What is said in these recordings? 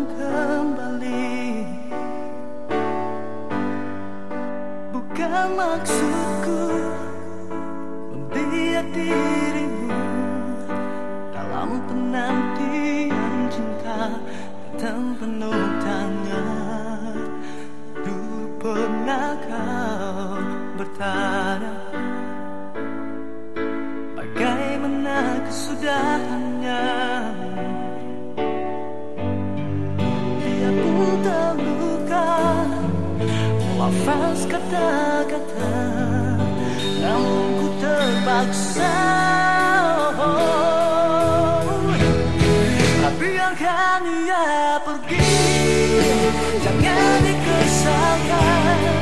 kembali. Bukan maksudku Membiak dirimu Dalam penantian cinta Dan penuh tanya Dulu pernah kau bertanya Bagaimana kesudahannya Melafaz kata-kata Namun ku terpaksa Biarkan ia pergi Jangan dikesalkan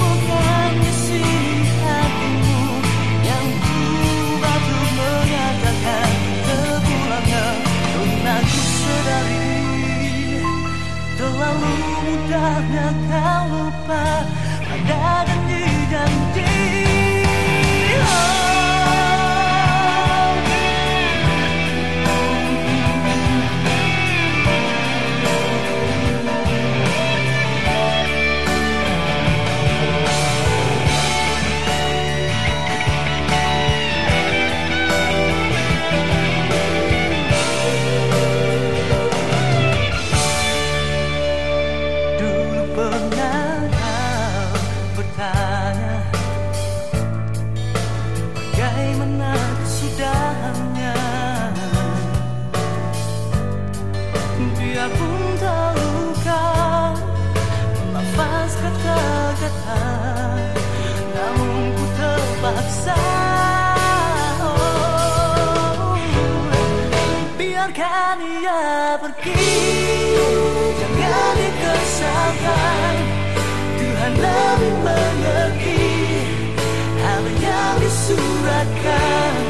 mudahnya kau lupa Pada janji-janji Biarpun terluka Melafaz kata-kata Namun ku terpaksa. Oh, Biarkan ia pergi Jangan dikesalkan Tuhan lebih mengerti Apa yang disuratkan